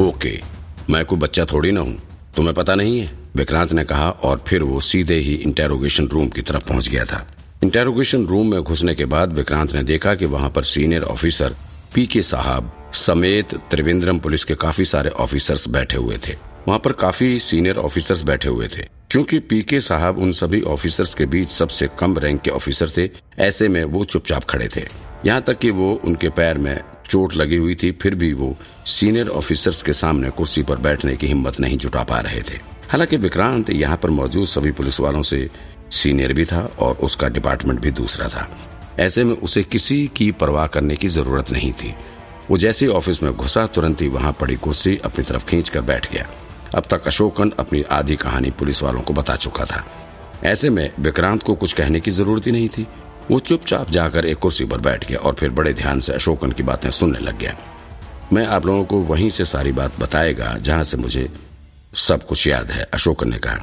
Okay मैं कोई बच्चा थोड़ी ना हूँ। तुम्हें पता नहीं है? विक्रांत ने कहा और फिर वो सीधे ही इंटेरोगेशन रूम की तरफ़ पहुँच गया था। इंटेरोगेशन रूम में घुसने के बाद विक्रांत ने देखा कि वहाँ पर सीनियर ऑफिसर पी के साहब समेत त्रिवेंद्रम पुलिस के काफ़ी सारे ऑफिसर्स बैठे हुए थे। वहाँ पर काफ़ी सीनियर ऑफिसर्स बैठे हुए थे। क्योंकि पीके साहब उन सभी ऑफिसर्स के बीच सबसे कम रैंक के ऑफिसर थे, ऐसे में वो चुपचाप खड़े थे। यहाँ तक कि वो उनके पैर में चोट लगी हुई थी, फिर भी वो सीनियर ऑफिसर्स के सामने कुर्सी पर बैठने की हिम्मत नहीं जुटा पा रहे थे। हालाँकि विक्रांत यहाँ पर मौजूद सभी पुलिस वालों से सीनियर भी था और उसका डिपार्टमेंट भी दूसरा था। ऐसे में उसे किसी की परवाह करने की ज़रूरत नहीं थी। वो जैसे ऑफ़िस में घुसा, तुरंत ही वहाँ पड़ी कुर्सी अपनी तरफ़ खींच कर बैठ गया। अब तक अशोकन अपनी आधी कहानी पुलिस वालों को बता चुका था। ऐसे में विक्रांत को कुछ कहने की ज़रूरत ही नहीं थी। वो चुपचाप जाकर एक कुर्सी पर बैठ गया और फिर बड़े ध्यान से अशोकन की बातें सुनने लग गया। मैं आप लोगों को वहीं से सारी बात बताएगा, जहाँ से मुझे सब कुछ याद है, अशोकन ने कहा।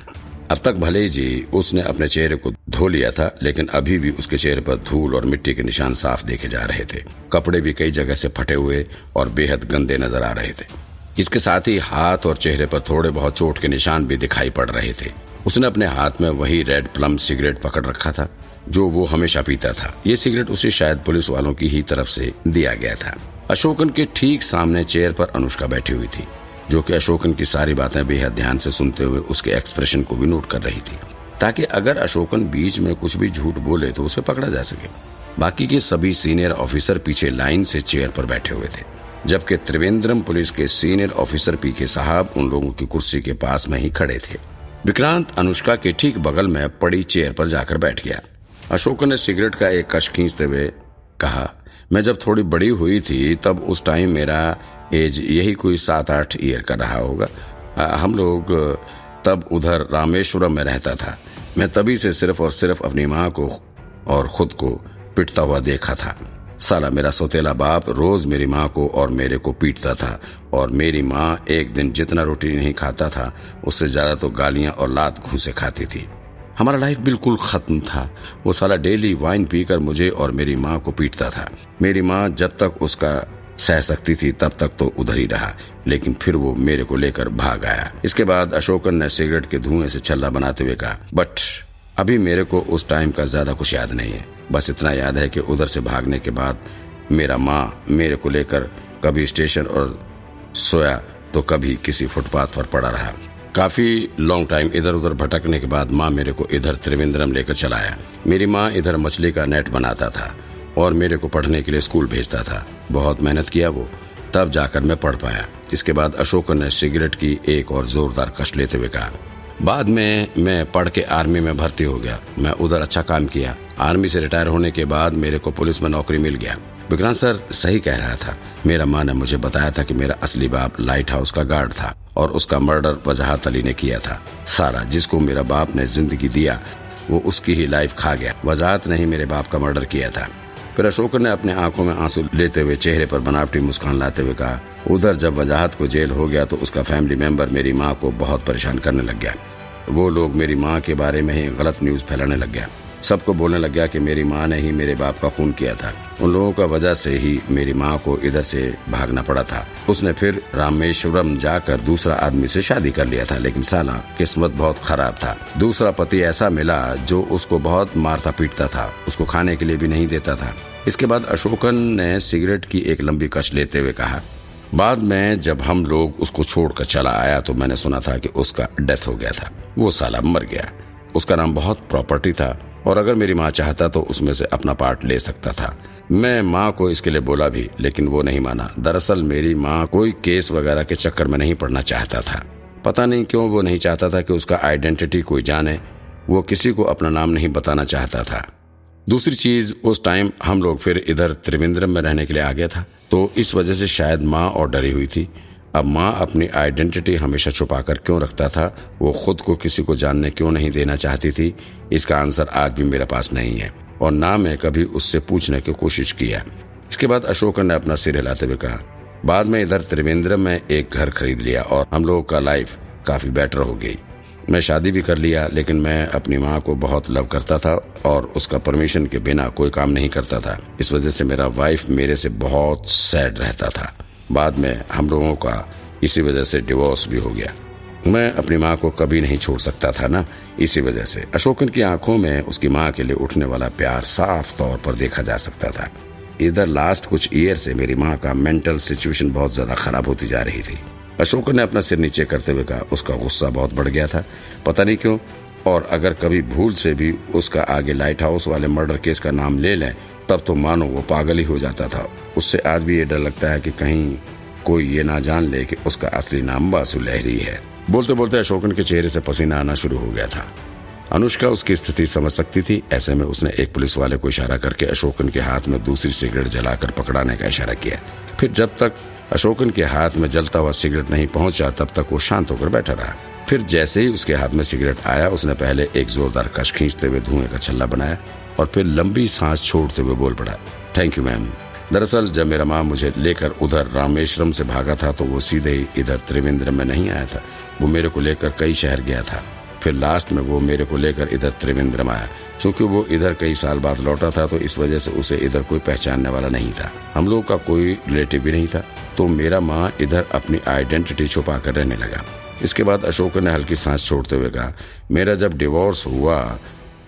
अब तक भले ही जी, उसने अपने चेहरे को धो लिया था, लेकिन अभी भी उसके चेहरे पर धूल और मिट्टी के निशान साफ़ देखे जा रहे थे। कपड़े भी कई जगह से फटे हुए और बेहद गंदे नज़र आ रहे थे। इसके साथ ही हाथ और चेहरे पर थोड़े बहुत चोट के निशान भी दिखाई पड़ रहे थे। उसने अपने हाथ में वही रेड प्लम सिगरेट पकड़ रखा था, जो वो हमेशा पीता था। ये सिगरेट उसे शायद पुलिस वालों की ही तरफ़ से दिया गया था। अशोकन के ठीक सामने चेयर पर अनुष्का बैठी हुई थी, जो कि अशोकन की सारी बातें बेहद ध्यान से सुनते हुए उसके एक्सप्रेशन को भी नोट कर रही थी, ताकि अगर अशोकन बीच में कुछ भी झूठ बोले तो उसे पकड़ा जा सके। बाकी के सभी सीनियर ऑफिसर पीछे लाइन से चेयर पर बैठे हुए थे, जबकि त्रिवेंद्रम पुलिस के सीनियर ऑफिसर पी के साहब उन लोगों की कुर्सी के पास में ही खड़े थे। विक्रांत अनुष्का के ठीक बगल में पड़ी चेयर पर जाकर बैठ गया। अशोक ने सिगरेट का एक कश खींचते हुए कहा मैं जब थोड़ी बड़ी हुई थी तब उस टाइम मेरा एज यही कोई सात आठ ईयर का रहा होगा। आ, हम लोग तब उधर रामेश्वरम में रहता था। मैं तभी से सिर्फ़ और सिर्फ़ अपनी माँ को और खुद को पिटता हुआ देखा था। साला मेरा सोतेला बाप रोज मेरी माँ को और मेरे को पीटता था और मेरी माँ एक दिन जितना रोटी नहीं खाता था, उससे ज़्यादा तो गालियाँ और लात घूसे खाती थी। हमारा लाइफ बिल्कुल खत्म था। वो साला डेली वाइन पीकर मुझे और मेरी माँ को पीटता था। मेरी माँ जब तक उसका सह सकती थी, तब तक तो उधर ही रहा, लेकिन फिर वो मेरे को लेकर भाग आया। इसके बाद अशोकन ने सिगरेट के धुएँ से छल्ला बनाते हुए कहा, बट अभी मेरे को उस टाइम का ज़्यादा कुछ याद नहीं है। बस इतना याद है कि उधर से भागने के बाद मेरा माँ मेरे को लेकर कभी स्टेशन और सोया तो कभी किसी फुटपाथ पर पड़ा रहा। काफ़ी लॉन्ग टाइम इधर उधर भटकने के बाद माँ मेरे को इधर त्रिवेंद्रम लेकर चलाया। मेरी माँ इधर मछली का नेट बनाता था और मेरे को पढ़ने के लिए स्कूल भेजता था। बहुत मेहनत किया वो। तब जाकर मैं पढ़ पाया। इसके बाद अशोक ने सिगरेट की एक और जोरदार कश लेते हुए कहा बाद में मैं पढ़ के आर्मी में भर्ती हो गया। मैं उधर अच्छा काम किया। आर्मी से रिटायर होने के बाद मेरे को पुलिस में नौकरी मिल गया। विक्रांत सर सही कह रहा था। मेरा माँ ने मुझे बताया था कि मेरा असली बाप लाइट हाउस का गार्ड था और उसका मर्डर वजहत अली ने किया था। सारा जिसको मेरा बाप ने ज़िंदगी दिया, वो उसकी ही लाइफ खा गया। वजाहत ने ही मेरे बाप का मर्डर किया था। फिर अशोक ने अपने आँखों में आँसू लेते हुए चेहरे पर बनावटी मुस्कान लाते हुए कहा, उधर जब वजाहत को जेल हो गया तो उसका फैमिली मेंबर मेरी माँ को बहुत परेशान करने लग गया। वो लोग मेरी माँ के बारे में ही गलत न्यूज़ फैलाने लग गया। सबको बोलने लग गया कि मेरी माँ ने ही मेरे बाप का खून किया था। उन लोगों का वजह से ही मेरी माँ को इधर से भागना पड़ा था। उसने फिर रामेश्वरम जाकर दूसरा आदमी से शादी कर लिया था, लेकिन साला किस्मत बहुत खराब था। दूसरा पति ऐसा मिला जो उसको बहुत मारता पीटता था, उसको खाने के लिए भी नहीं देता था। इसके बाद अशोकन ने सिगरेट की एक लंबी कश लेते हुए कहा, बाद में जब हम लोग उसको छोड़कर चला आया तो मैंने सुना था कि उसका डेथ हो गया था। वो साला मर गया। उसका नाम बहुत प्रॉपर्टी था और अगर मेरी माँ चाहता तो उसमें से अपना पार्ट ले सकता था। मैं माँ को इसके लिए बोला भी, लेकिन वो नहीं माना। दरअसल मेरी माँ कोई केस वगैरह के चक्कर में नहीं पड़ना चाहता था। पता नहीं क्यों वो नहीं चाहता था कि उसका आइडेंटिटी कोई जाने। वो किसी को अपना नाम नहीं बताना चाहता था। दूसरी चीज़, उस टाइम हम लोग फिर इधर त्रिवेंद्रम में रहने के लिए आ गया था तो इस वजह से शायद माँ और डरी हुई थी। अब माँ अपनी आइडेंटिटी हमेशा छुपा कर क्यों रखता था? वो खुद को किसी को जानने क्यों नहीं देना चाहती थी? इसका आंसर आज भी मेरे पास नहीं है, और ना मैं कभी उससे पूछने की कोशिश किया। इसके बाद अशोक ने अपना सिर हिलाते हुए कहा, बाद में इधर त्रिवेंद्र में एक घर खरीद लिया और हम लोगों का लाइफ काफ़ी बेटर हो गई। मैं शादी भी कर लिया, लेकिन मैं अपनी माँ को बहुत लव करता था और उसका परमिशन के बिना कोई काम नहीं करता था। इस वजह से मेरा वाइफ मेरे से बहुत सैड रहता था। बाद में हम लोगों का इसी वजह से डिवोर्स भी हो गया। मैं अपनी माँ को कभी नहीं छोड़ सकता था ना, इसी वजह से। अशोकन की आँखों में उसकी माँ के लिए उठने वाला प्यार साफ़ तौर पर देखा जा सकता था। इधर लास्ट कुछ ईयर से मेरी माँ का मेंटल सिचुएशन बहुत ज़्यादा खराब होती जा रही थी। अशोकन ने अपना सिर नीचे करते हुए कहा, उसका गुस्सा बहुत बढ़ गया था। पता नहीं क्यों और अगर कभी भूल से भी उसका आगे लाइट हाउस वाले मर्डर केस का नाम ले लें, तब तो मानो वो पागल ही हो जाता था। उससे आज भी ये डर लगता है कि कहीं कोई ये ना जान ले कि उसका असली नाम बासु लहरी है। बोलते बोलते अशोकन के चेहरे से पसीना आना शुरू हो गया था। अनुष्का उसकी स्थिति समझ सकती थी, ऐसे में उसने एक पुलिस वाले को इशारा करके अशोकन के हाथ में दूसरी सिगरेट जलाकर पकड़ाने का इशारा किया। फिर जब तक अशोकन के हाथ में जलता हुआ सिगरेट नहीं पहुँचा, तब तक वो शांत होकर बैठा रहा। फिर जैसे ही उसके हाथ में सिगरेट आया, उसने पहले एक जोरदार कश खींचते हुए धुएँ का छल्ला बनाया और फिर लंबी सांस छोड़ते हुए बोल पड़ा थैंक यू मैम दरअसल, जब मेरा माँ मुझे लेकर उधर रामेश्वरम से भागा था तो वो सीधे ही इधर त्रिवेंद्र में नहीं आया था। वो मेरे को लेकर कई शहर गया था। फिर लास्ट में वो मेरे को लेकर इधर त्रिवेंद्रम आया। क्योंकि वो इधर कई साल बाद लौटा था तो इस वजह से उसे इधर कोई पहचानने वाला नहीं था। हम लोग का कोई रिलेटिव भी नहीं था। तो मेरा माँ इधर अपनी आइडेंटिटी छुपा कर रहने लगा। इसके बाद अशोक ने हल्की सांस छोड़ते हुए कहा, मेरा जब डिवोर्स हुआ,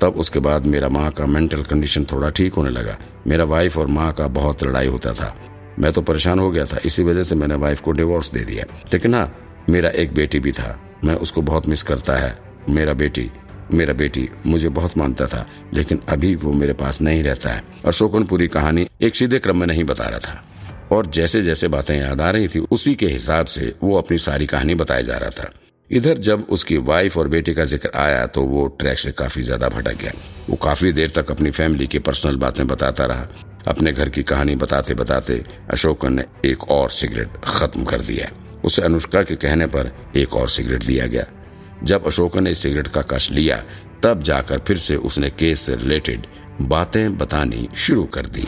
तब उसके बाद मेरा माँ का मेंटल कंडीशन थोड़ा ठीक होने लगा। मेरा वाइफ और माँ का बहुत लड़ाई होता था। मैं तो परेशान हो गया था, इसी वजह से मैंने वाइफ को डिवोर्स दे दिया। लेकिन हाँ मेरा एक बेटी भी था। मैं उसको बहुत मिस करता है। मेरा बेटी मेरा बेटी मुझे बहुत मानता था, लेकिन अभी वो मेरे पास नहीं रहता है। अशोकन पूरी कहानी एक सीधे क्रम में नहीं बता रहा था। और जैसे जैसे बातें याद आ रही थी, उसी के हिसाब से वो अपनी सारी कहानी बताया जा रहा था। इधर जब उसकी वाइफ और बेटे का ज़िक्र आया तो वो ट्रैक से काफ़ी ज़्यादा भटक गया। वो काफ़ी देर तक अपनी फैमिली की पर्सनल बातें बताता रहा। अपने घर की कहानी बताते बताते अशोकन ने एक और सिगरेट खत्म कर दिया। उसे अनुष्का के कहने पर एक और सिगरेट दिया गया। जब अशोकन ने सिगरेट का कश लिया, तब जाकर फिर से उसने केस से रिलेटेड बातें बतानी शुरू कर दी।